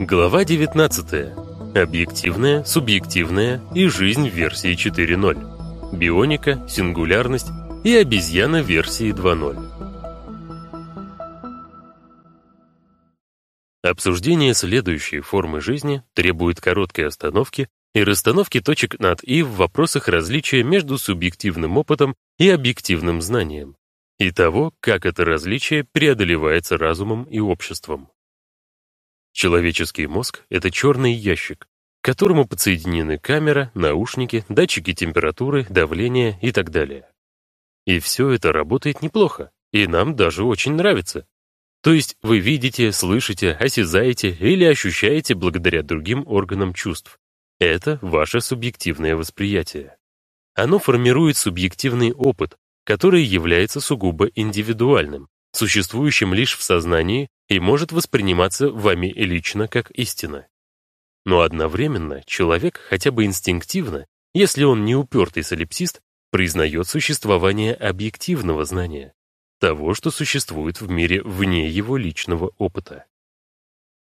Глава 19. Объективная, субъективная и жизнь в версии 4.0. Бионика, сингулярность и обезьяна версии 2.0. Обсуждение следующей формы жизни требует короткой остановки и расстановки точек над «и» в вопросах различия между субъективным опытом и объективным знанием, и того, как это различие преодолевается разумом и обществом. Человеческий мозг — это черный ящик, к которому подсоединены камера, наушники, датчики температуры, давления и так далее. И все это работает неплохо, и нам даже очень нравится. То есть вы видите, слышите, осязаете или ощущаете благодаря другим органам чувств. Это ваше субъективное восприятие. Оно формирует субъективный опыт, который является сугубо индивидуальным, существующим лишь в сознании и может восприниматься вами лично как истина. Но одновременно человек хотя бы инстинктивно, если он не упертый солипсист, признает существование объективного знания, того, что существует в мире вне его личного опыта.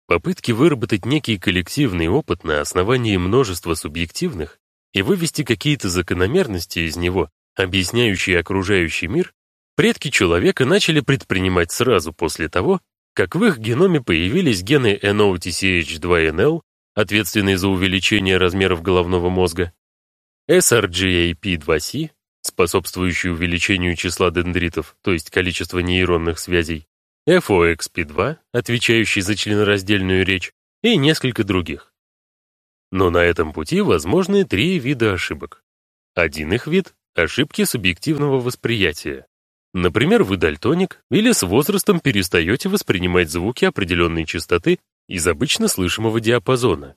Попытки выработать некий коллективный опыт на основании множества субъективных и вывести какие-то закономерности из него объясняющие окружающий мир, предки человека начали предпринимать сразу после того, как в их геноме появились гены NOTCH2-NL, ответственные за увеличение размеров головного мозга, SRGAP2C, способствующий увеличению числа дендритов, то есть количества нейронных связей, FOXP2, отвечающий за членораздельную речь, и несколько других. Но на этом пути возможны три вида ошибок. Один их вид Ошибки субъективного восприятия. Например, вы дальтоник или с возрастом перестаете воспринимать звуки определенной частоты из обычно слышимого диапазона.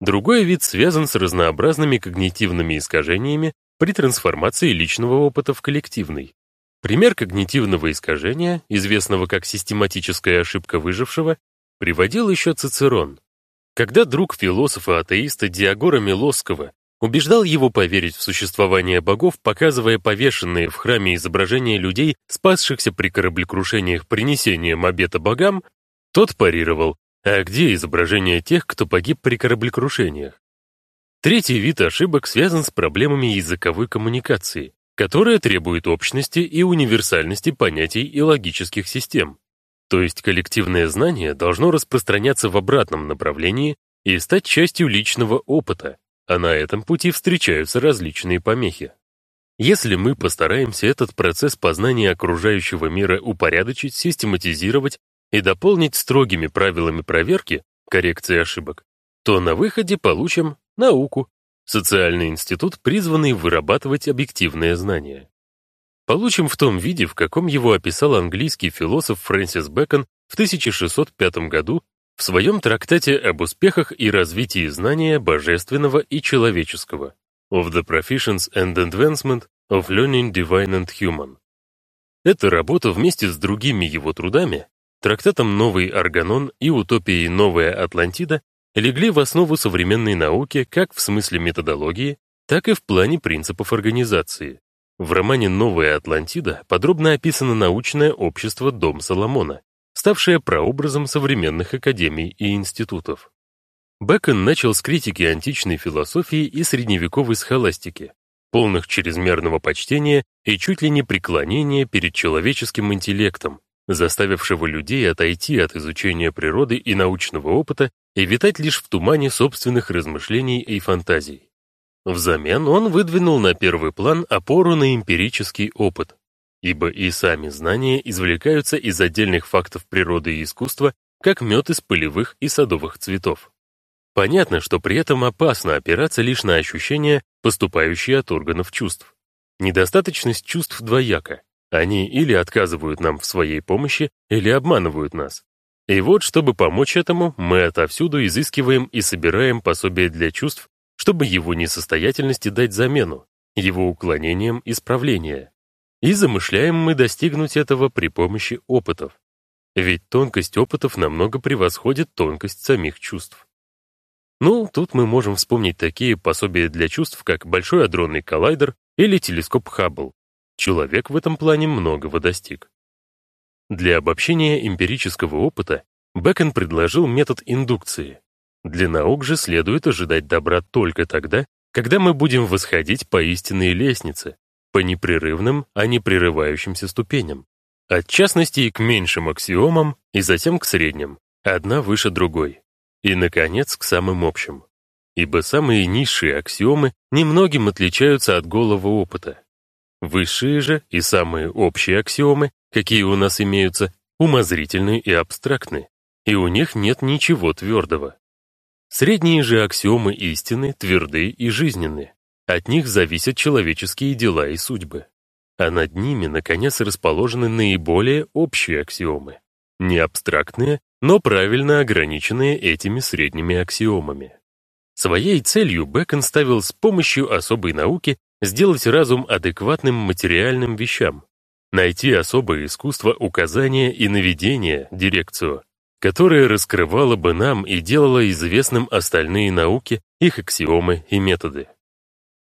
Другой вид связан с разнообразными когнитивными искажениями при трансформации личного опыта в коллективный. Пример когнитивного искажения, известного как систематическая ошибка выжившего, приводил еще Цицерон. Когда друг философа-атеиста Диагора Милосского убеждал его поверить в существование богов, показывая повешенные в храме изображения людей, спасшихся при кораблекрушениях принесением обета богам, тот парировал, а где изображения тех, кто погиб при кораблекрушениях? Третий вид ошибок связан с проблемами языковой коммуникации, которая требует общности и универсальности понятий и логических систем. То есть коллективное знание должно распространяться в обратном направлении и стать частью личного опыта, а на этом пути встречаются различные помехи. Если мы постараемся этот процесс познания окружающего мира упорядочить, систематизировать и дополнить строгими правилами проверки, коррекции ошибок, то на выходе получим науку, социальный институт, призванный вырабатывать объективные знания. Получим в том виде, в каком его описал английский философ Фрэнсис Бэкон в 1605 году в своем трактате об успехах и развитии знания божественного и человеческого «Of the Proficience and Advancement of Learning Divine and Human». Эта работа вместе с другими его трудами, трактатом «Новый Органон» и утопией «Новая Атлантида» легли в основу современной науки как в смысле методологии, так и в плане принципов организации. В романе «Новая Атлантида» подробно описано научное общество «Дом Соломона», ставшая прообразом современных академий и институтов. Бэкон начал с критики античной философии и средневековой схоластики, полных чрезмерного почтения и чуть ли не преклонения перед человеческим интеллектом, заставившего людей отойти от изучения природы и научного опыта и витать лишь в тумане собственных размышлений и фантазий. Взамен он выдвинул на первый план опору на эмпирический опыт, ибо и сами знания извлекаются из отдельных фактов природы и искусства, как мед из полевых и садовых цветов. Понятно, что при этом опасно опираться лишь на ощущения, поступающие от органов чувств. Недостаточность чувств двояка. Они или отказывают нам в своей помощи, или обманывают нас. И вот, чтобы помочь этому, мы отовсюду изыскиваем и собираем пособие для чувств, чтобы его несостоятельности дать замену, его уклонением исправления. И замышляем мы достигнуть этого при помощи опытов. Ведь тонкость опытов намного превосходит тонкость самих чувств. Ну, тут мы можем вспомнить такие пособия для чувств, как Большой адронный коллайдер или телескоп Хаббл. Человек в этом плане многого достиг. Для обобщения эмпирического опыта Бэкон предложил метод индукции, Для наук же следует ожидать добра только тогда, когда мы будем восходить по истинной лестнице, по непрерывным, а не прерывающимся ступеням. От частности к меньшим аксиомам и затем к средним, одна выше другой. И, наконец, к самым общим. Ибо самые низшие аксиомы немногим отличаются от голого опыта. Высшие же и самые общие аксиомы, какие у нас имеются, умозрительны и абстрактны, и у них нет ничего твердого. Средние же аксиомы истины тверды и жизненны. От них зависят человеческие дела и судьбы. А над ними, наконец, расположены наиболее общие аксиомы. Не абстрактные, но правильно ограниченные этими средними аксиомами. Своей целью Бэкон ставил с помощью особой науки сделать разум адекватным материальным вещам, найти особое искусство указания и наведения, дирекцию, которое раскрывало бы нам и делало известным остальные науки, их аксиомы и методы.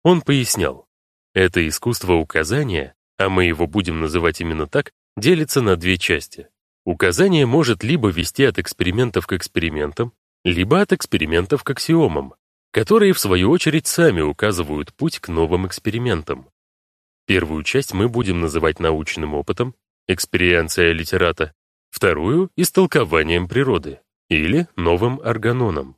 Он пояснял, это искусство указания, а мы его будем называть именно так, делится на две части. Указание может либо вести от экспериментов к экспериментам, либо от экспериментов к аксиомам, которые, в свою очередь, сами указывают путь к новым экспериментам. Первую часть мы будем называть научным опытом, экспериенция литерата, вторую — истолкованием природы или новым органоном.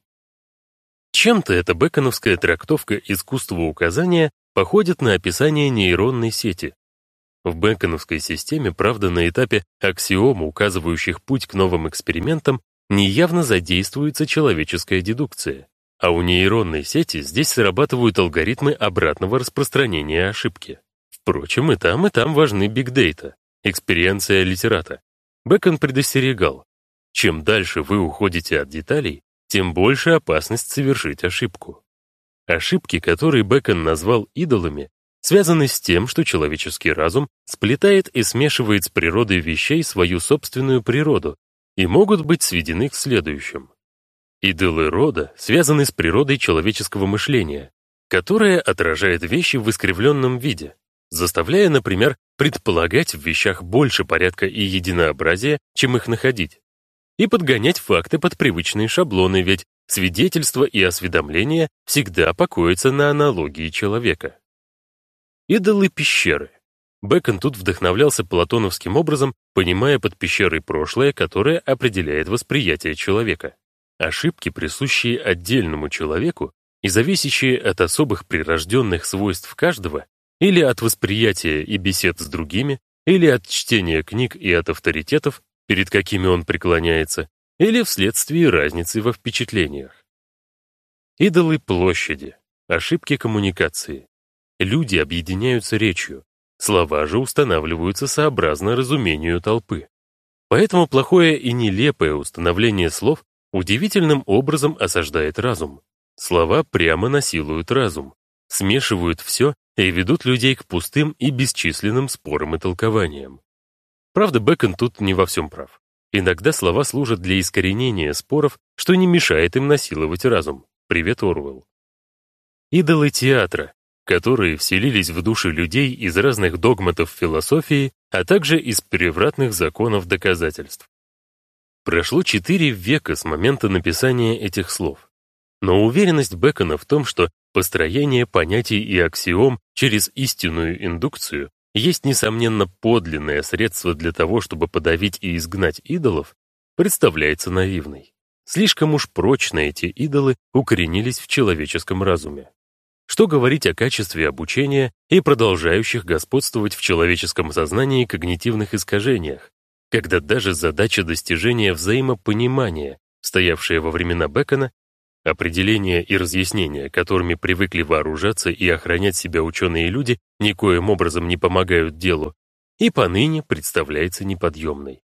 Чем-то эта бэконовская трактовка искусства указания походит на описание нейронной сети. В бэконовской системе, правда, на этапе аксиом, указывающих путь к новым экспериментам, неявно задействуется человеческая дедукция, а у нейронной сети здесь срабатывают алгоритмы обратного распространения ошибки. Впрочем, и там, и там важны бигдейта, экспериенция литерата. Бэкон предостерегал, чем дальше вы уходите от деталей, тем больше опасность совершить ошибку. Ошибки, которые Бэкон назвал идолами, связаны с тем, что человеческий разум сплетает и смешивает с природой вещей свою собственную природу и могут быть сведены к следующим. Идолы рода связаны с природой человеческого мышления, которое отражает вещи в искривленном виде, заставляя, например, предполагать в вещах больше порядка и единообразия, чем их находить, и подгонять факты под привычные шаблоны, ведь свидетельство и осведомление всегда покоятся на аналогии человека. Идолы пещеры. Бэкон тут вдохновлялся платоновским образом, понимая под пещерой прошлое, которое определяет восприятие человека. Ошибки, присущие отдельному человеку и зависящие от особых прирожденных свойств каждого, или от восприятия и бесед с другими, или от чтения книг и от авторитетов, перед какими он преклоняется, или вследствие разницы во впечатлениях. Идолы площади, ошибки коммуникации. Люди объединяются речью, слова же устанавливаются сообразно разумению толпы. Поэтому плохое и нелепое установление слов удивительным образом осаждает разум. Слова прямо насилуют разум, смешивают все и ведут людей к пустым и бесчисленным спорам и толкованиям. Правда, Бэкон тут не во всем прав. Иногда слова служат для искоренения споров, что не мешает им насиловать разум. Привет, Орвелл. Идолы театра, которые вселились в души людей из разных догматов философии, а также из превратных законов доказательств. Прошло четыре века с момента написания этих слов. Но уверенность Бекона в том, что построение понятий и аксиом через истинную индукцию есть, несомненно, подлинное средство для того, чтобы подавить и изгнать идолов, представляется наивной. Слишком уж прочно эти идолы укоренились в человеческом разуме. Что говорить о качестве обучения и продолжающих господствовать в человеческом сознании когнитивных искажениях, когда даже задача достижения взаимопонимания, стоявшая во времена Бекона, определения и разъяснения, которыми привыкли вооружаться и охранять себя ученые люди, никоим образом не помогают делу, и поныне представляется неподъемной.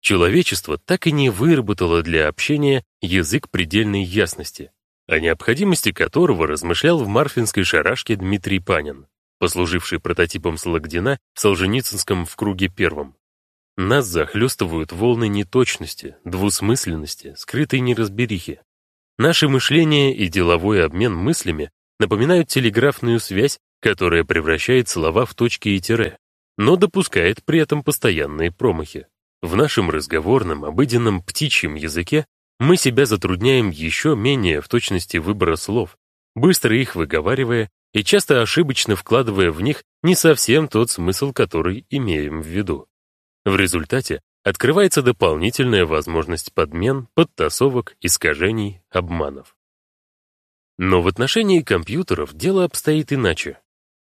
Человечество так и не выработало для общения язык предельной ясности, о необходимости которого размышлял в Марфинской шарашке Дмитрий Панин, послуживший прототипом Сологдина в Солженицынском в круге первом. Нас захлестывают волны неточности, двусмысленности, скрытой неразберихи. Наше мышление и деловой обмен мыслями напоминают телеграфную связь, которая превращает слова в точки и тире, но допускает при этом постоянные промахи. В нашем разговорном, обыденном птичьем языке мы себя затрудняем еще менее в точности выбора слов, быстро их выговаривая и часто ошибочно вкладывая в них не совсем тот смысл, который имеем в виду. В результате открывается дополнительная возможность подмен, подтасовок, искажений, обманов. Но в отношении компьютеров дело обстоит иначе.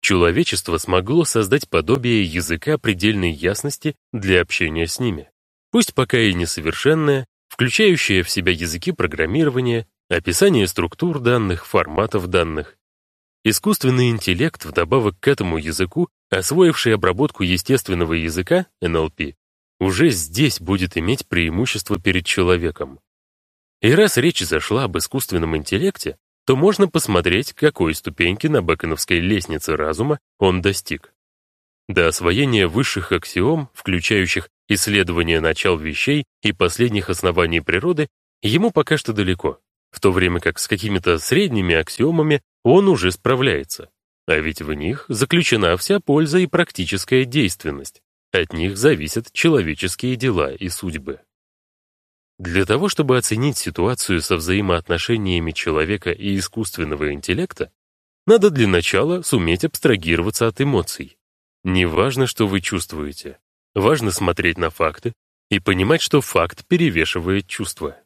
Человечество смогло создать подобие языка предельной ясности для общения с ними. Пусть пока и несовершенное, включающее в себя языки программирования, описание структур данных, форматов данных. Искусственный интеллект, вдобавок к этому языку, освоивший обработку естественного языка, NLP, уже здесь будет иметь преимущество перед человеком. И раз речь зашла об искусственном интеллекте, то можно посмотреть, какой ступеньки на Бэконовской лестнице разума он достиг. До освоения высших аксиом, включающих исследование начал вещей и последних оснований природы, ему пока что далеко, в то время как с какими-то средними аксиомами он уже справляется. А ведь в них заключена вся польза и практическая действенность. От них зависят человеческие дела и судьбы. Для того, чтобы оценить ситуацию со взаимоотношениями человека и искусственного интеллекта, надо для начала суметь абстрагироваться от эмоций. Не важно, что вы чувствуете. Важно смотреть на факты и понимать, что факт перевешивает чувства.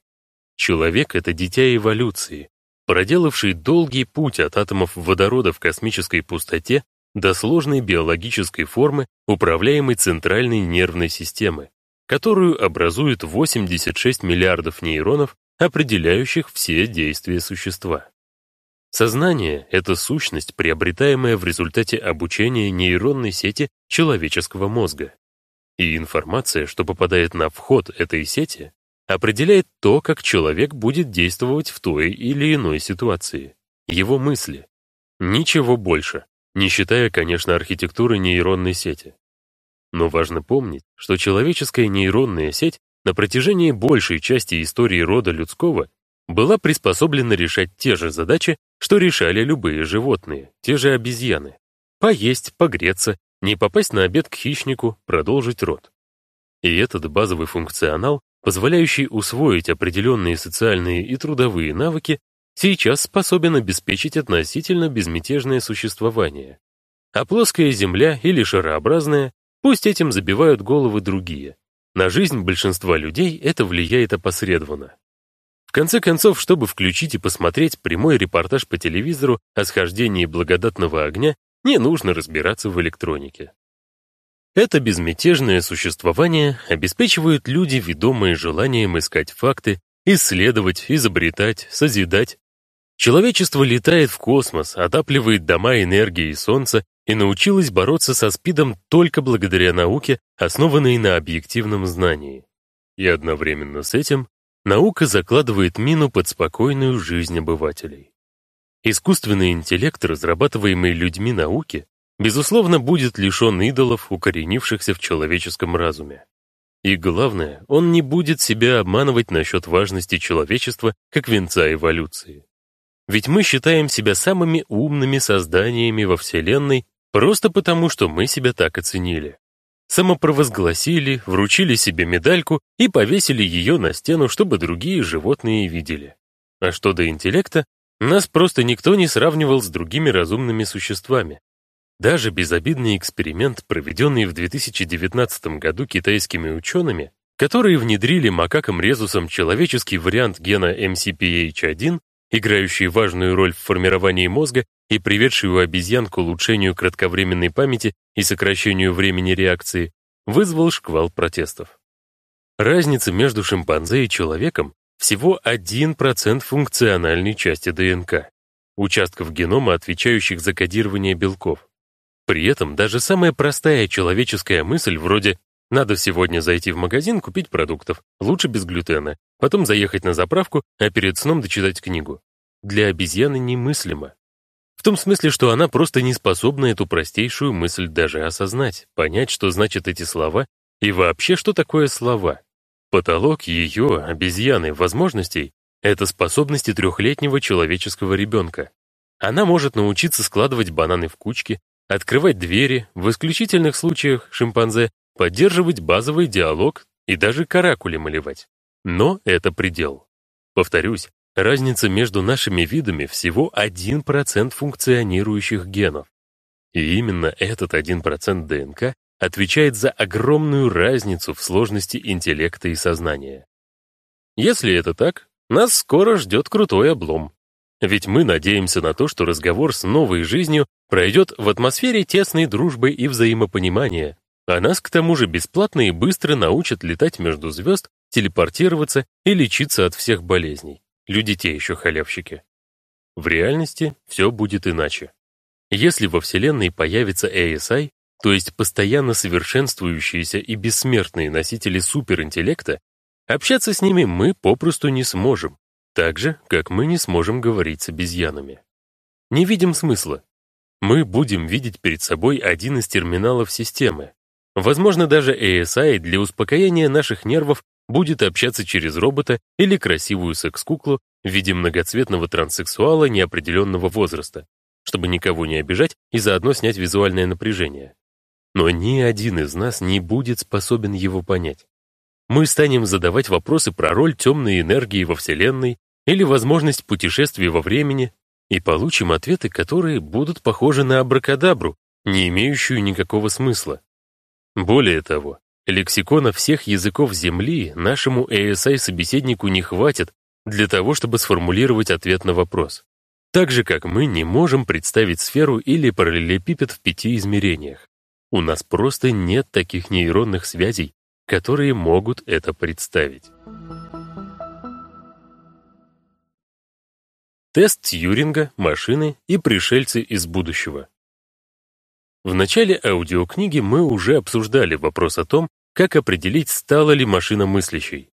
Человек — это дитя эволюции, проделавший долгий путь от атомов водорода в космической пустоте до сложной биологической формы, управляемой центральной нервной системы, которую образуют 86 миллиардов нейронов, определяющих все действия существа. Сознание — это сущность, приобретаемая в результате обучения нейронной сети человеческого мозга. И информация, что попадает на вход этой сети, определяет то, как человек будет действовать в той или иной ситуации. Его мысли. Ничего больше, не считая, конечно, архитектуры нейронной сети. Но важно помнить, что человеческая нейронная сеть на протяжении большей части истории рода людского была приспособлена решать те же задачи, что решали любые животные, те же обезьяны. Поесть, погреться, не попасть на обед к хищнику, продолжить род. И этот базовый функционал, позволяющий усвоить определенные социальные и трудовые навыки, сейчас способен обеспечить относительно безмятежное существование. А плоская Земля или шарообразная Пусть этим забивают головы другие. На жизнь большинства людей это влияет опосредованно. В конце концов, чтобы включить и посмотреть прямой репортаж по телевизору о схождении благодатного огня, не нужно разбираться в электронике. Это безмятежное существование обеспечивают люди, ведомые желанием искать факты, исследовать, изобретать, созидать. Человечество летает в космос, отапливает дома энергией Солнца и научилась бороться со СПИДом только благодаря науке, основанной на объективном знании. И одновременно с этим наука закладывает мину под спокойную жизнь обывателей. Искусственный интеллект, разрабатываемый людьми науки, безусловно, будет лишен идолов, укоренившихся в человеческом разуме. И главное, он не будет себя обманывать насчет важности человечества как венца эволюции. Ведь мы считаем себя самыми умными созданиями во Вселенной Просто потому, что мы себя так оценили. Самопровозгласили, вручили себе медальку и повесили ее на стену, чтобы другие животные видели. А что до интеллекта, нас просто никто не сравнивал с другими разумными существами. Даже безобидный эксперимент, проведенный в 2019 году китайскими учеными, которые внедрили макакам-резусам человеческий вариант гена MCPH1, играющий важную роль в формировании мозга и приведший у обезьян к улучшению кратковременной памяти и сокращению времени реакции, вызвал шквал протестов. Разница между шимпанзе и человеком всего 1% функциональной части ДНК, участков генома, отвечающих за кодирование белков. При этом даже самая простая человеческая мысль вроде «надо сегодня зайти в магазин, купить продуктов, лучше без глютена, потом заехать на заправку, а перед сном дочитать книгу. Для обезьяны немыслимо. В том смысле, что она просто не способна эту простейшую мысль даже осознать, понять, что значат эти слова и вообще, что такое слова. Потолок ее, обезьяны, возможностей — это способности трехлетнего человеческого ребенка. Она может научиться складывать бананы в кучки, открывать двери, в исключительных случаях шимпанзе, поддерживать базовый диалог и даже каракули малевать. Но это предел. Повторюсь, разница между нашими видами всего 1% функционирующих генов. И именно этот 1% ДНК отвечает за огромную разницу в сложности интеллекта и сознания. Если это так, нас скоро ждет крутой облом. Ведь мы надеемся на то, что разговор с новой жизнью пройдет в атмосфере тесной дружбы и взаимопонимания, а нас к тому же бесплатно и быстро научат летать между звезд, телепортироваться и лечиться от всех болезней. Люди те еще халявщики. В реальности все будет иначе. Если во Вселенной появится ASI, то есть постоянно совершенствующиеся и бессмертные носители суперинтеллекта, общаться с ними мы попросту не сможем, так же, как мы не сможем говорить с обезьянами. Не видим смысла. Мы будем видеть перед собой один из терминалов системы. Возможно, даже ASI для успокоения наших нервов будет общаться через робота или красивую секс-куклу в виде многоцветного транссексуала неопределенного возраста, чтобы никого не обижать и заодно снять визуальное напряжение. Но ни один из нас не будет способен его понять. Мы станем задавать вопросы про роль темной энергии во Вселенной или возможность путешествия во времени и получим ответы, которые будут похожи на абракадабру, не имеющую никакого смысла. Более того, лексикона всех языков Земли нашему ASI-собеседнику не хватит для того, чтобы сформулировать ответ на вопрос. Так же, как мы не можем представить сферу или параллелепипед в пяти измерениях. У нас просто нет таких нейронных связей, которые могут это представить. Тест Тьюринга, машины и пришельцы из будущего. В начале аудиокниги мы уже обсуждали вопрос о том, как определить, стала ли машина мыслящей.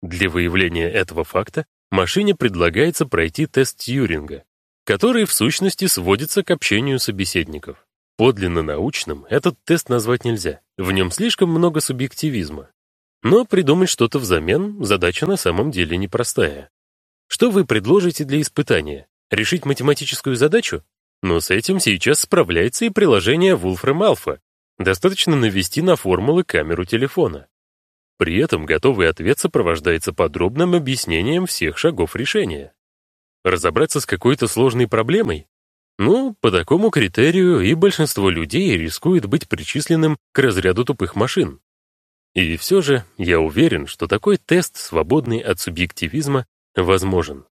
Для выявления этого факта машине предлагается пройти тест Тьюринга, который в сущности сводится к общению собеседников. Подлинно научным этот тест назвать нельзя, в нем слишком много субъективизма. Но придумать что-то взамен задача на самом деле непростая. Что вы предложите для испытания? Решить математическую задачу? Но с этим сейчас справляется и приложение Wolfram Alpha. Достаточно навести на формулы камеру телефона. При этом готовый ответ сопровождается подробным объяснением всех шагов решения. Разобраться с какой-то сложной проблемой? Ну, по такому критерию и большинство людей рискует быть причисленным к разряду тупых машин. И все же я уверен, что такой тест, свободный от субъективизма, возможен.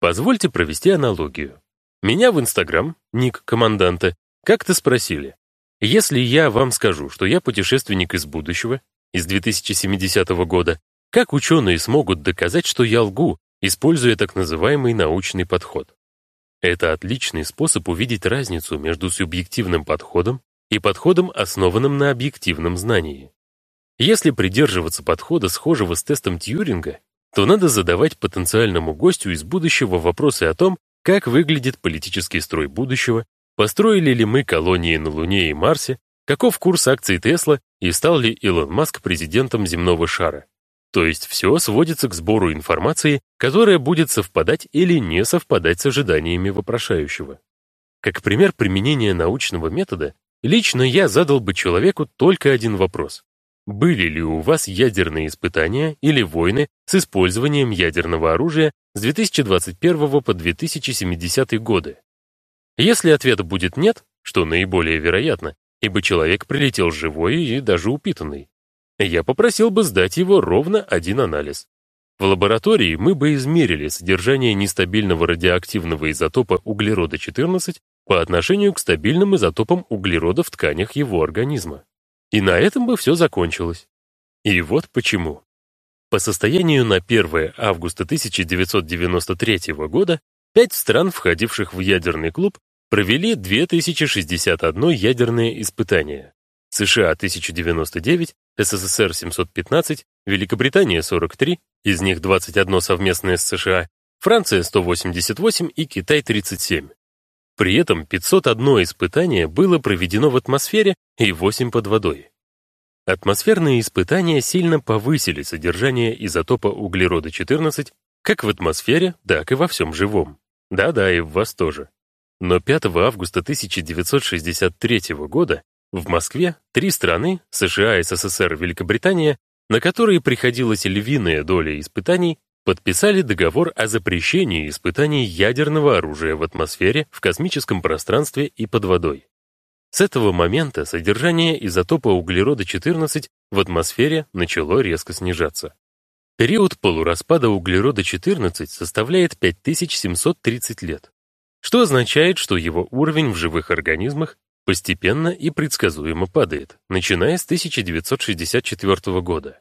Позвольте провести аналогию. Меня в Инстаграм, ник команданта, как-то спросили, если я вам скажу, что я путешественник из будущего, из 2070 года, как ученые смогут доказать, что я лгу, используя так называемый научный подход? Это отличный способ увидеть разницу между субъективным подходом и подходом, основанным на объективном знании. Если придерживаться подхода, схожего с тестом Тьюринга, то надо задавать потенциальному гостю из будущего вопросы о том, как выглядит политический строй будущего, построили ли мы колонии на Луне и Марсе, каков курс акций Тесла и стал ли Илон Маск президентом земного шара. То есть все сводится к сбору информации, которая будет совпадать или не совпадать с ожиданиями вопрошающего. Как пример применения научного метода, лично я задал бы человеку только один вопрос. Были ли у вас ядерные испытания или войны с использованием ядерного оружия с 2021 по 2070 годы? Если ответ будет нет, что наиболее вероятно, ибо человек прилетел живой и даже упитанный, я попросил бы сдать его ровно один анализ. В лаборатории мы бы измерили содержание нестабильного радиоактивного изотопа углерода-14 по отношению к стабильным изотопам углерода в тканях его организма. И на этом бы все закончилось. И вот почему. По состоянию на 1 августа 1993 года пять стран, входивших в ядерный клуб, провели 2061 ядерное испытание. США 1099, СССР 715, Великобритания 43, из них 21 совместное с США, Франция 188 и Китай 37. При этом 501 испытание было проведено в атмосфере и 8 под водой. Атмосферные испытания сильно повысили содержание изотопа углерода-14 как в атмосфере, так и во всем живом. Да-да, и в вас тоже. Но 5 августа 1963 года в Москве три страны, США, СССР, Великобритания, на которые приходилась львиная доля испытаний, подписали договор о запрещении испытаний ядерного оружия в атмосфере, в космическом пространстве и под водой. С этого момента содержание изотопа углерода-14 в атмосфере начало резко снижаться. Период полураспада углерода-14 составляет 5730 лет, что означает, что его уровень в живых организмах постепенно и предсказуемо падает, начиная с 1964 года.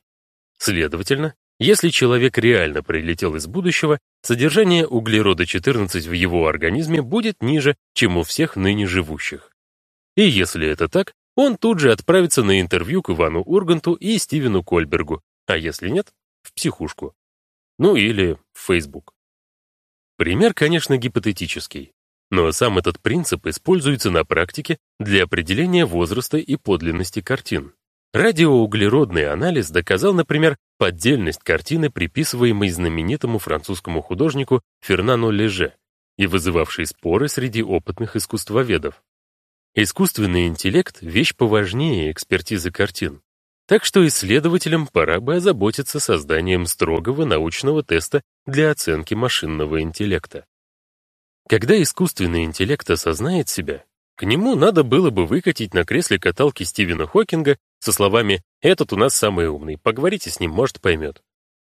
Следовательно, если человек реально прилетел из будущего, содержание углерода-14 в его организме будет ниже, чем у всех ныне живущих. И если это так, он тут же отправится на интервью к Ивану Урганту и Стивену Кольбергу, а если нет, в психушку. Ну или в Facebook. Пример, конечно, гипотетический, но сам этот принцип используется на практике для определения возраста и подлинности картин. Радиоуглеродный анализ доказал, например, поддельность картины, приписываемой знаменитому французскому художнику Фернану Леже и вызывавшей споры среди опытных искусствоведов. Искусственный интеллект — вещь поважнее экспертизы картин. Так что исследователям пора бы озаботиться созданием строгого научного теста для оценки машинного интеллекта. Когда искусственный интеллект осознает себя, к нему надо было бы выкатить на кресле каталки Стивена Хокинга со словами «Этот у нас самый умный, поговорите с ним, может, поймет».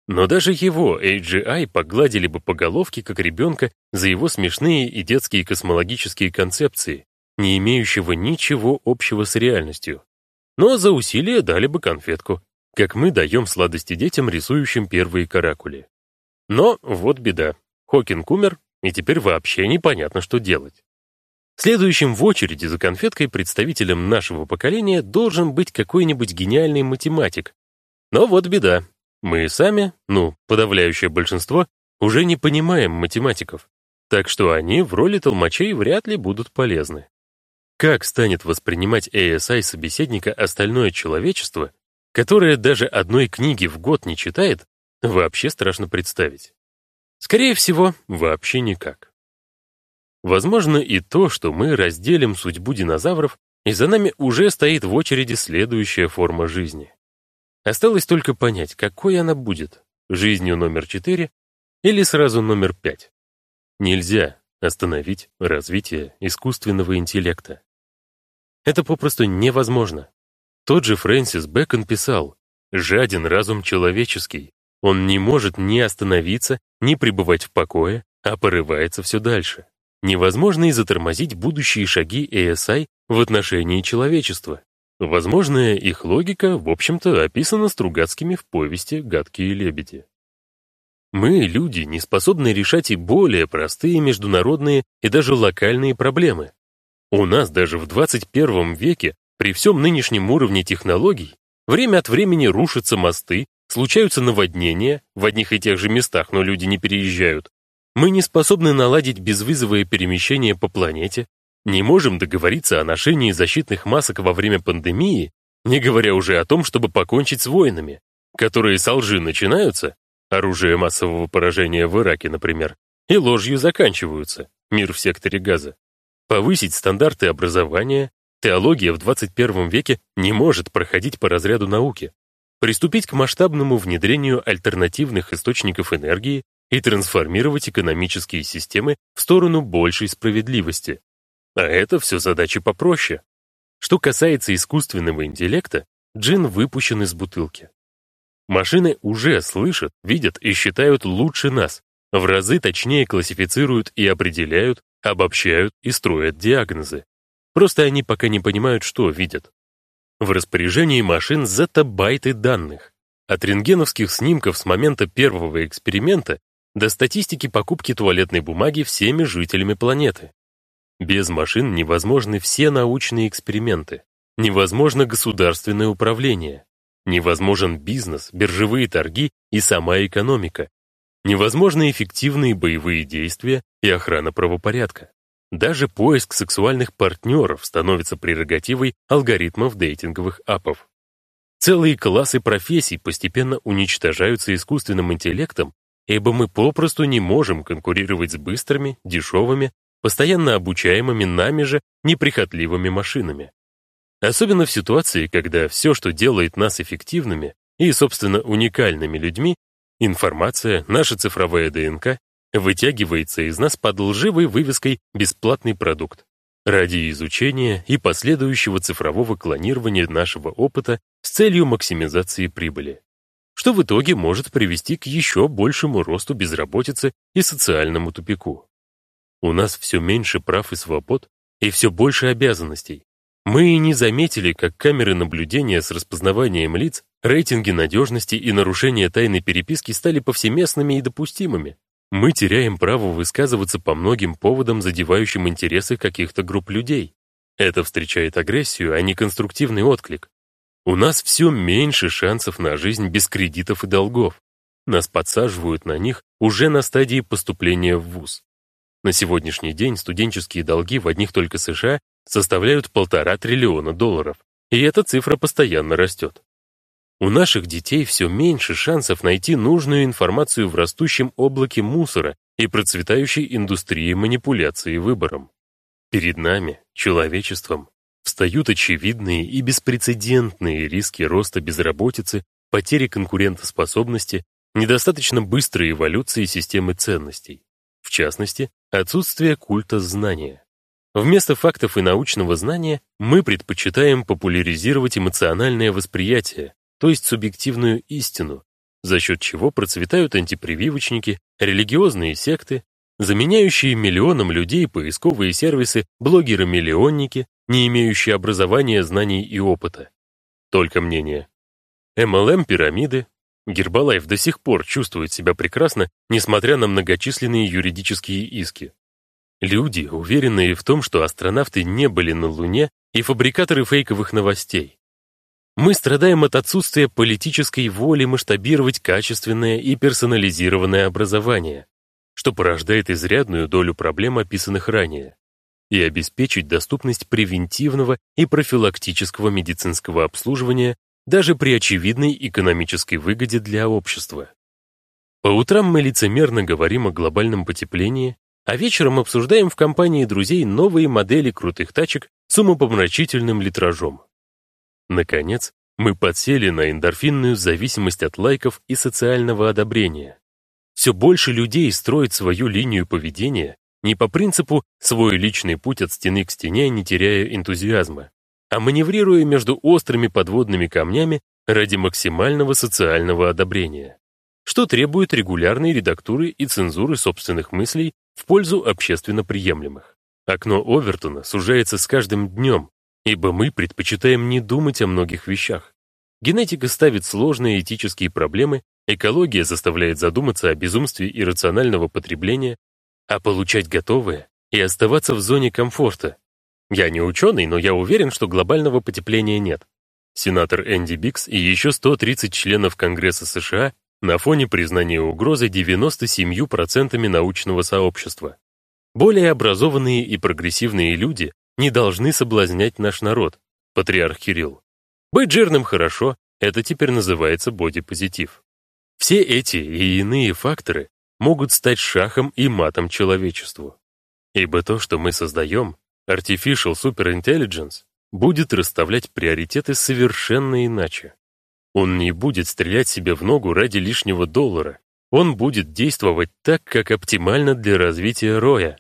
Но даже его AGI погладили бы по головке, как ребенка, за его смешные и детские космологические концепции, не имеющего ничего общего с реальностью. Но за усилие дали бы конфетку, как мы даем сладости детям, рисующим первые каракули. Но вот беда. Хокинг умер, и теперь вообще непонятно, что делать. Следующим в очереди за конфеткой представителем нашего поколения должен быть какой-нибудь гениальный математик. Но вот беда. Мы сами, ну, подавляющее большинство, уже не понимаем математиков. Так что они в роли толмачей вряд ли будут полезны. Как станет воспринимать ASI собеседника остальное человечество, которое даже одной книги в год не читает, вообще страшно представить. Скорее всего, вообще никак. Возможно и то, что мы разделим судьбу динозавров, и за нами уже стоит в очереди следующая форма жизни. Осталось только понять, какой она будет, жизнью номер 4 или сразу номер 5. Нельзя остановить развитие искусственного интеллекта. Это попросту невозможно. Тот же Фрэнсис Бэкон писал, «Жаден разум человеческий, он не может ни остановиться, ни пребывать в покое, а порывается все дальше. Невозможно и затормозить будущие шаги ASI в отношении человечества. Возможная их логика, в общем-то, описана Стругацкими в повести «Гадкие лебеди». Мы, люди, не способны решать и более простые международные и даже локальные проблемы, у нас даже в 21 веке, при всем нынешнем уровне технологий, время от времени рушатся мосты, случаются наводнения в одних и тех же местах, но люди не переезжают. Мы не способны наладить безвызовое перемещение по планете, не можем договориться о ношении защитных масок во время пандемии, не говоря уже о том, чтобы покончить с войнами, которые с лжи начинаются, оружие массового поражения в Ираке, например, и ложью заканчиваются, мир в секторе газа. Повысить стандарты образования, теология в 21 веке не может проходить по разряду науки. Приступить к масштабному внедрению альтернативных источников энергии и трансформировать экономические системы в сторону большей справедливости. А это все задачи попроще. Что касается искусственного интеллекта, джин выпущен из бутылки. Машины уже слышат, видят и считают лучше нас, в разы точнее классифицируют и определяют, обобщают и строят диагнозы. Просто они пока не понимают, что видят. В распоряжении машин зетабайты данных. От рентгеновских снимков с момента первого эксперимента до статистики покупки туалетной бумаги всеми жителями планеты. Без машин невозможны все научные эксперименты, невозможно государственное управление, невозможен бизнес, биржевые торги и сама экономика, невозможны эффективные боевые действия и охрана правопорядка. Даже поиск сексуальных партнеров становится прерогативой алгоритмов дейтинговых апов. Целые классы профессий постепенно уничтожаются искусственным интеллектом, ибо мы попросту не можем конкурировать с быстрыми, дешевыми, постоянно обучаемыми нами же неприхотливыми машинами. Особенно в ситуации, когда все, что делает нас эффективными и, собственно, уникальными людьми, Информация, наша цифровая ДНК, вытягивается из нас под лживой вывеской «бесплатный продукт» ради изучения и последующего цифрового клонирования нашего опыта с целью максимизации прибыли, что в итоге может привести к еще большему росту безработицы и социальному тупику. У нас все меньше прав и свобод, и все больше обязанностей. Мы и не заметили, как камеры наблюдения с распознаванием лиц, рейтинги надежности и нарушения тайной переписки стали повсеместными и допустимыми. Мы теряем право высказываться по многим поводам, задевающим интересы каких-то групп людей. Это встречает агрессию, а не конструктивный отклик. У нас все меньше шансов на жизнь без кредитов и долгов. Нас подсаживают на них уже на стадии поступления в ВУЗ. На сегодняшний день студенческие долги в одних только США составляют полтора триллиона долларов, и эта цифра постоянно растет. У наших детей все меньше шансов найти нужную информацию в растущем облаке мусора и процветающей индустрии манипуляции выбором. Перед нами, человечеством, встают очевидные и беспрецедентные риски роста безработицы, потери конкурентоспособности, недостаточно быстрой эволюции системы ценностей. В частности, отсутствие культа знания. Вместо фактов и научного знания мы предпочитаем популяризировать эмоциональное восприятие, то есть субъективную истину, за счет чего процветают антипрививочники, религиозные секты, заменяющие миллионам людей поисковые сервисы блогеры-миллионники, не имеющие образования, знаний и опыта. Только мнение. MLM-пирамиды, Гербалайф до сих пор чувствует себя прекрасно, несмотря на многочисленные юридические иски. Люди, уверенные в том, что астронавты не были на Луне, и фабрикаторы фейковых новостей. Мы страдаем от отсутствия политической воли масштабировать качественное и персонализированное образование, что порождает изрядную долю проблем, описанных ранее, и обеспечить доступность превентивного и профилактического медицинского обслуживания даже при очевидной экономической выгоде для общества. По утрам мы лицемерно говорим о глобальном потеплении, а вечером обсуждаем в компании друзей новые модели крутых тачек с умопомрачительным литражом. Наконец, мы подсели на эндорфинную зависимость от лайков и социального одобрения. Все больше людей строит свою линию поведения не по принципу «свой личный путь от стены к стене, не теряя энтузиазма», а маневрируя между острыми подводными камнями ради максимального социального одобрения, что требует регулярной редактуры и цензуры собственных мыслей в пользу общественно приемлемых. Окно Овертона сужается с каждым днем, ибо мы предпочитаем не думать о многих вещах. Генетика ставит сложные этические проблемы, экология заставляет задуматься о безумстве иррационального потребления, а получать готовое и оставаться в зоне комфорта, я не ученый, но я уверен, что глобального потепления нет. Сенатор Энди Бикс и еще 130 членов Конгресса США на фоне признания угрозы 97% научного сообщества. Более образованные и прогрессивные люди не должны соблазнять наш народ, патриарх Кирилл. Быть жирным хорошо, это теперь называется бодипозитив. Все эти и иные факторы могут стать шахом и матом человечеству. Ибо то, что мы создаем, Artificial Superintelligence будет расставлять приоритеты совершенно иначе. Он не будет стрелять себе в ногу ради лишнего доллара. Он будет действовать так, как оптимально для развития роя.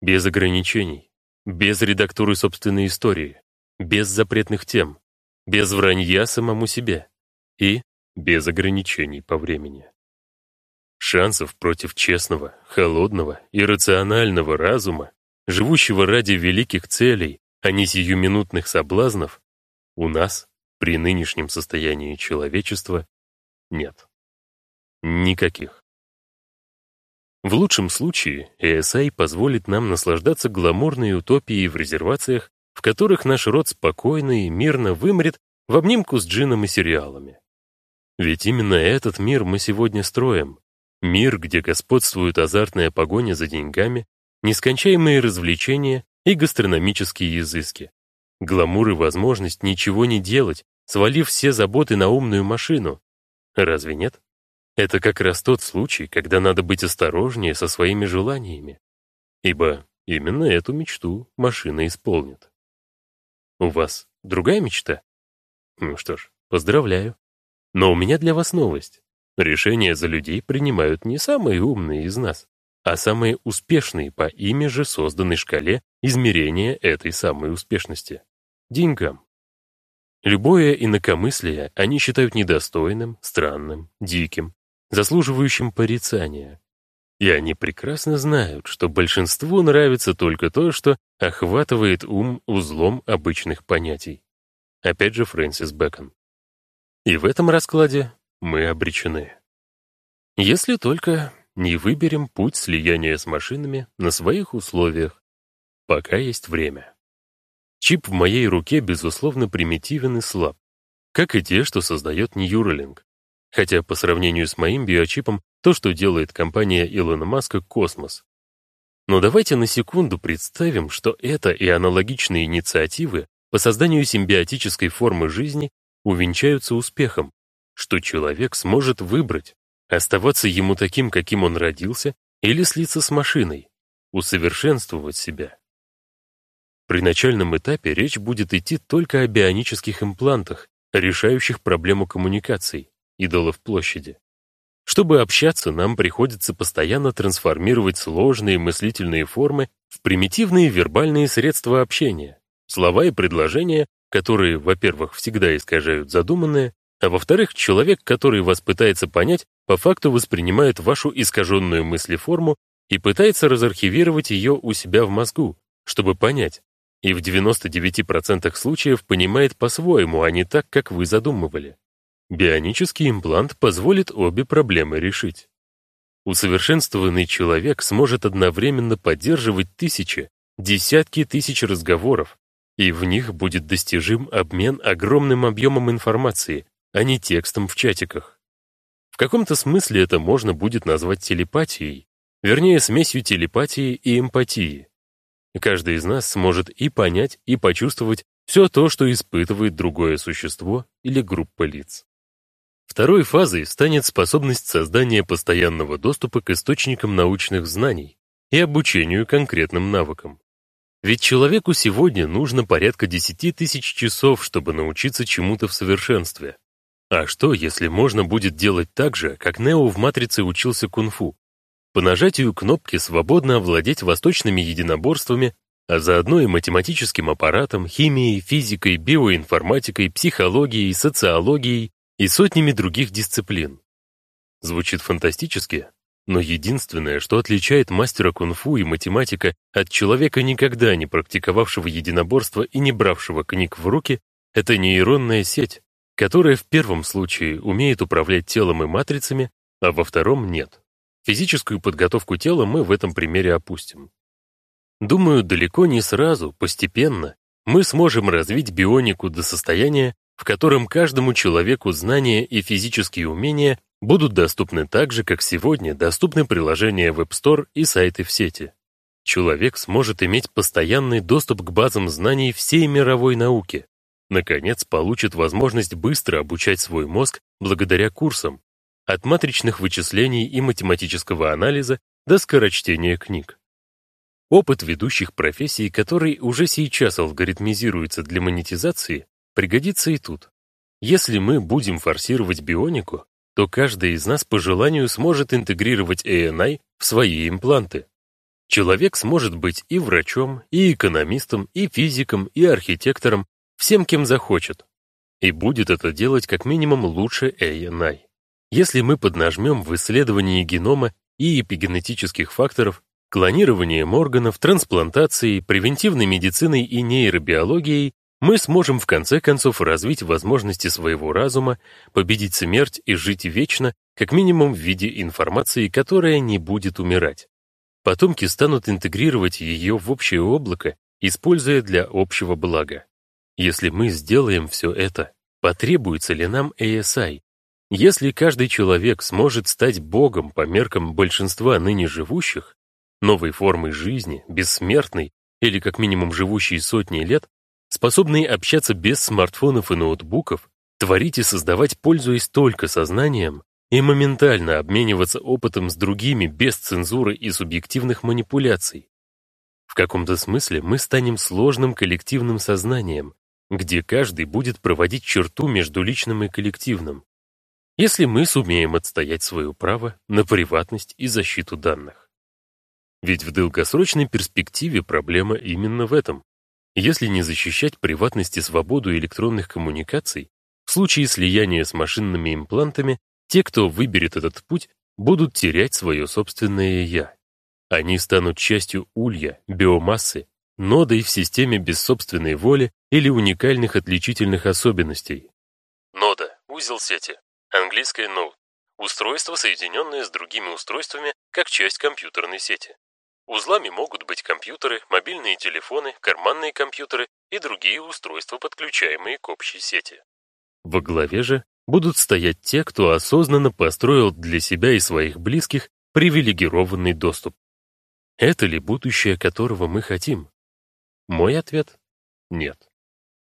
Без ограничений, без редактуры собственной истории, без запретных тем, без вранья самому себе и без ограничений по времени. Шансов против честного, холодного и рационального разума живущего ради великих целей, а не сиюминутных соблазнов, у нас, при нынешнем состоянии человечества, нет. Никаких. В лучшем случае ASI позволит нам наслаждаться гламурной утопией в резервациях, в которых наш род спокойно и мирно вымрет в обнимку с джином и сериалами. Ведь именно этот мир мы сегодня строим. Мир, где господствует азартная погоня за деньгами, нескончаемые развлечения и гастрономические изыски. Гламур и возможность ничего не делать, свалив все заботы на умную машину. Разве нет? Это как раз тот случай, когда надо быть осторожнее со своими желаниями. Ибо именно эту мечту машина исполнит. У вас другая мечта? Ну что ж, поздравляю. Но у меня для вас новость. Решения за людей принимают не самые умные из нас, а самые успешные по ими же созданной шкале измерения этой самой успешности — деньгам. Любое инакомыслие они считают недостойным, странным, диким, заслуживающим порицания. И они прекрасно знают, что большинству нравится только то, что охватывает ум узлом обычных понятий. Опять же Фрэнсис Бэкон. И в этом раскладе мы обречены. Если только не выберем путь слияния с машинами на своих условиях, пока есть время. Чип в моей руке, безусловно, примитивен и слаб, как и те, что создает Neuralink. Хотя по сравнению с моим биочипом, то, что делает компания Илона Маска, космос. Но давайте на секунду представим, что это и аналогичные инициативы по созданию симбиотической формы жизни увенчаются успехом, что человек сможет выбрать, оставаться ему таким, каким он родился, или слиться с машиной, усовершенствовать себя. При начальном этапе речь будет идти только о бионических имплантах, решающих проблему коммуникаций, идолов площади. Чтобы общаться, нам приходится постоянно трансформировать сложные мыслительные формы в примитивные вербальные средства общения, слова и предложения, которые, во-первых, всегда искажают задуманное, а во-вторых, человек, который вас пытается понять, по факту воспринимает вашу искаженную мыслеформу и пытается разархивировать ее у себя в мозгу, чтобы понять, и в 99% случаев понимает по-своему, а не так, как вы задумывали. Бионический имплант позволит обе проблемы решить. Усовершенствованный человек сможет одновременно поддерживать тысячи, десятки тысяч разговоров, и в них будет достижим обмен огромным объемом информации, а не текстом в чатиках. В каком-то смысле это можно будет назвать телепатией, вернее, смесью телепатии и эмпатии. Каждый из нас сможет и понять, и почувствовать все то, что испытывает другое существо или группа лиц. Второй фазой станет способность создания постоянного доступа к источникам научных знаний и обучению конкретным навыкам. Ведь человеку сегодня нужно порядка 10 тысяч часов, чтобы научиться чему-то в совершенстве. А что, если можно будет делать так же, как Нео в «Матрице» учился кунг-фу? По нажатию кнопки свободно овладеть восточными единоборствами, а заодно и математическим аппаратом, химией, физикой, биоинформатикой, психологией, социологией и сотнями других дисциплин. Звучит фантастически, но единственное, что отличает мастера кунг-фу и математика от человека, никогда не практиковавшего единоборство и не бравшего книг в руки, это нейронная сеть, которая в первом случае умеет управлять телом и матрицами, а во втором нет. Физическую подготовку тела мы в этом примере опустим. Думаю, далеко не сразу, постепенно, мы сможем развить бионику до состояния, в котором каждому человеку знания и физические умения будут доступны так же, как сегодня доступны приложения в App Store и сайты в сети. Человек сможет иметь постоянный доступ к базам знаний всей мировой науки. Наконец, получит возможность быстро обучать свой мозг благодаря курсам, от матричных вычислений и математического анализа до скорочтения книг. Опыт ведущих профессий, который уже сейчас алгоритмизируется для монетизации, пригодится и тут. Если мы будем форсировать бионику, то каждый из нас по желанию сможет интегрировать ANI в свои импланты. Человек сможет быть и врачом, и экономистом, и физиком, и архитектором, всем, кем захочет. И будет это делать как минимум лучше ANI. Если мы поднажмем в исследовании генома и эпигенетических факторов, клонированием органов, трансплантацией, превентивной медициной и нейробиологией, мы сможем в конце концов развить возможности своего разума, победить смерть и жить вечно, как минимум в виде информации, которая не будет умирать. Потомки станут интегрировать ее в общее облако, используя для общего блага. Если мы сделаем все это, потребуется ли нам ASI, если каждый человек сможет стать Богом по меркам большинства ныне живущих, новой формой жизни, бессмертной или как минимум живущей сотни лет, способной общаться без смартфонов и ноутбуков, творить и создавать, пользуясь только сознанием, и моментально обмениваться опытом с другими без цензуры и субъективных манипуляций. В каком-то смысле мы станем сложным коллективным сознанием, где каждый будет проводить черту между личным и коллективным, если мы сумеем отстоять свое право на приватность и защиту данных. Ведь в долгосрочной перспективе проблема именно в этом. Если не защищать приватность и свободу электронных коммуникаций, в случае слияния с машинными имплантами, те, кто выберет этот путь, будут терять свое собственное «я». Они станут частью улья, биомассы, нодой в системе без собственной воли или уникальных отличительных особенностей. Нода — узел сети. Английское node — устройство, соединенное с другими устройствами как часть компьютерной сети. Узлами могут быть компьютеры, мобильные телефоны, карманные компьютеры и другие устройства, подключаемые к общей сети. Во главе же будут стоять те, кто осознанно построил для себя и своих близких привилегированный доступ. Это ли будущее, которого мы хотим? Мой ответ — нет.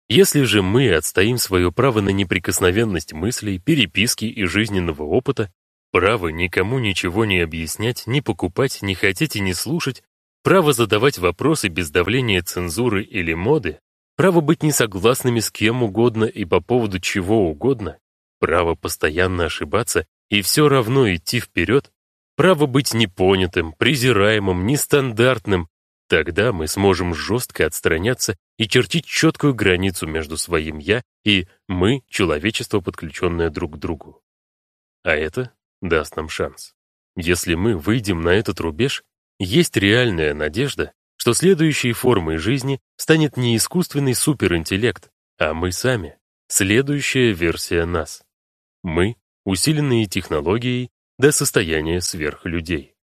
Если же мы отстоим свое право на неприкосновенность мыслей, переписки и жизненного опыта, право никому ничего не объяснять, не покупать, не хотеть и не слушать, право задавать вопросы без давления цензуры или моды, право быть несогласными с кем угодно и по поводу чего угодно, право постоянно ошибаться и все равно идти вперед, право быть непонятым, презираемым, нестандартным, Тогда мы сможем жестко отстраняться и чертить четкую границу между своим «я» и «мы» — человечество, подключенное друг к другу. А это даст нам шанс. Если мы выйдем на этот рубеж, есть реальная надежда, что следующей формой жизни станет не искусственный суперинтеллект, а мы сами, следующая версия нас. Мы, усиленные технологией до состояния сверхлюдей.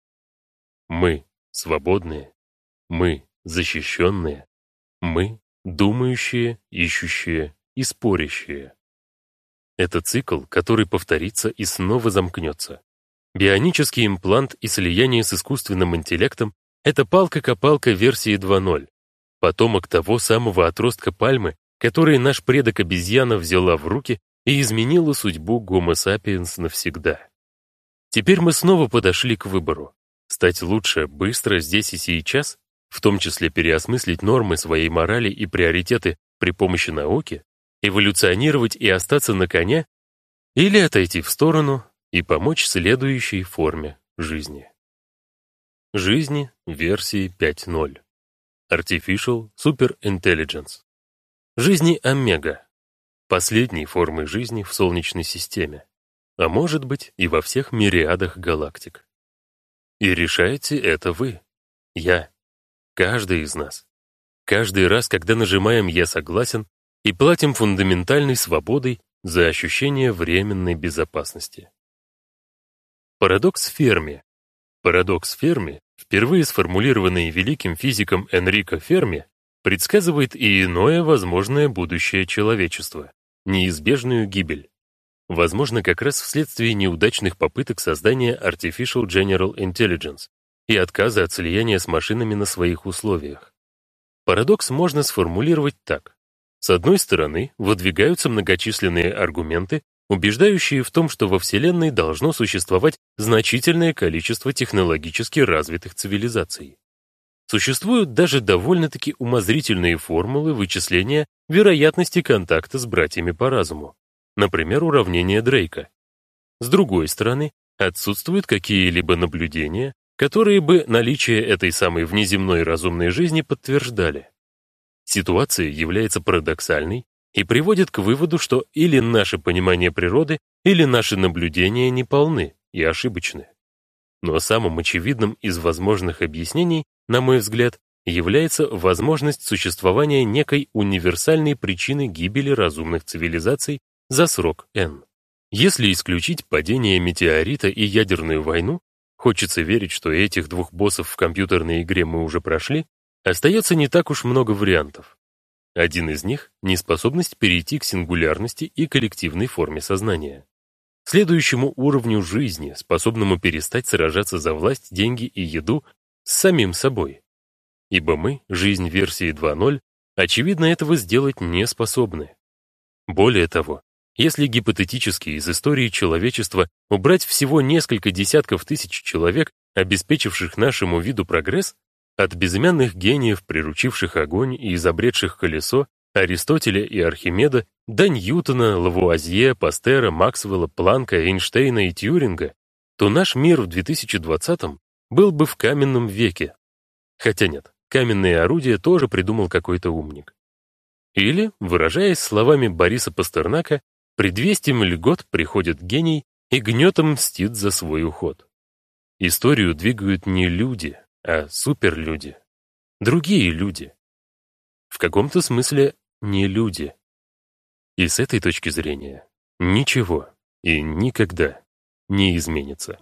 Мы, свободные, мы защищенные. Мы думающие, ищущие и спорящие. Это цикл, который повторится и снова замкнется. Бионический имплант и слияние с искусственным интеллектом — это палка-копалка версии 2.0, потомок того самого отростка пальмы, который наш предок обезьяна взяла в руки и изменила судьбу Homo sapiens навсегда. Теперь мы снова подошли к выбору. Стать лучше быстро здесь и сейчас в том числе переосмыслить нормы своей морали и приоритеты при помощи науки, эволюционировать и остаться на коне, или отойти в сторону и помочь следующей форме жизни. Жизни версии 5.0. Artificial Super Intelligence. Жизни Омега. Последней формы жизни в Солнечной системе, а может быть и во всех мириадах галактик. И решаете это вы, я, Каждый из нас. Каждый раз, когда нажимаем «Я согласен» и платим фундаментальной свободой за ощущение временной безопасности. Парадокс Ферми. Парадокс Ферми, впервые сформулированный великим физиком Энрико Ферми, предсказывает и иное возможное будущее человечества — неизбежную гибель. Возможно, как раз вследствие неудачных попыток создания Artificial General Intelligence, и отказа от слияния с машинами на своих условиях. Парадокс можно сформулировать так. С одной стороны, выдвигаются многочисленные аргументы, убеждающие в том, что во Вселенной должно существовать значительное количество технологически развитых цивилизаций. Существуют даже довольно-таки умозрительные формулы вычисления вероятности контакта с братьями по разуму, например, уравнение Дрейка. С другой стороны, отсутствуют какие-либо наблюдения, которые бы наличие этой самой внеземной разумной жизни подтверждали. Ситуация является парадоксальной и приводит к выводу, что или наше понимание природы, или наши наблюдения неполны и ошибочны. Но самым очевидным из возможных объяснений, на мой взгляд, является возможность существования некой универсальной причины гибели разумных цивилизаций за срок N. Если исключить падение метеорита и ядерную войну, Хочется верить, что этих двух боссов в компьютерной игре мы уже прошли, остается не так уж много вариантов. Один из них — неспособность перейти к сингулярности и коллективной форме сознания. Следующему уровню жизни, способному перестать сражаться за власть, деньги и еду с самим собой. Ибо мы, жизнь версии 2.0, очевидно, этого сделать не способны. Более того, если гипотетически из истории человечества убрать всего несколько десятков тысяч человек, обеспечивших нашему виду прогресс, от безымянных гениев, приручивших огонь и изобретших колесо, Аристотеля и Архимеда, до Ньютона, Лавуазье, Пастера, Максвелла, Планка, Эйнштейна и Тьюринга, то наш мир в 2020-м был бы в каменном веке. Хотя нет, каменные орудия тоже придумал какой-то умник. Или, выражаясь словами Бориса Пастернака, 200 льгот приходит гений и гнетом мстит за свой уход. Историю двигают не люди, а суперлюди. Другие люди. В каком-то смысле не люди. И с этой точки зрения ничего и никогда не изменится.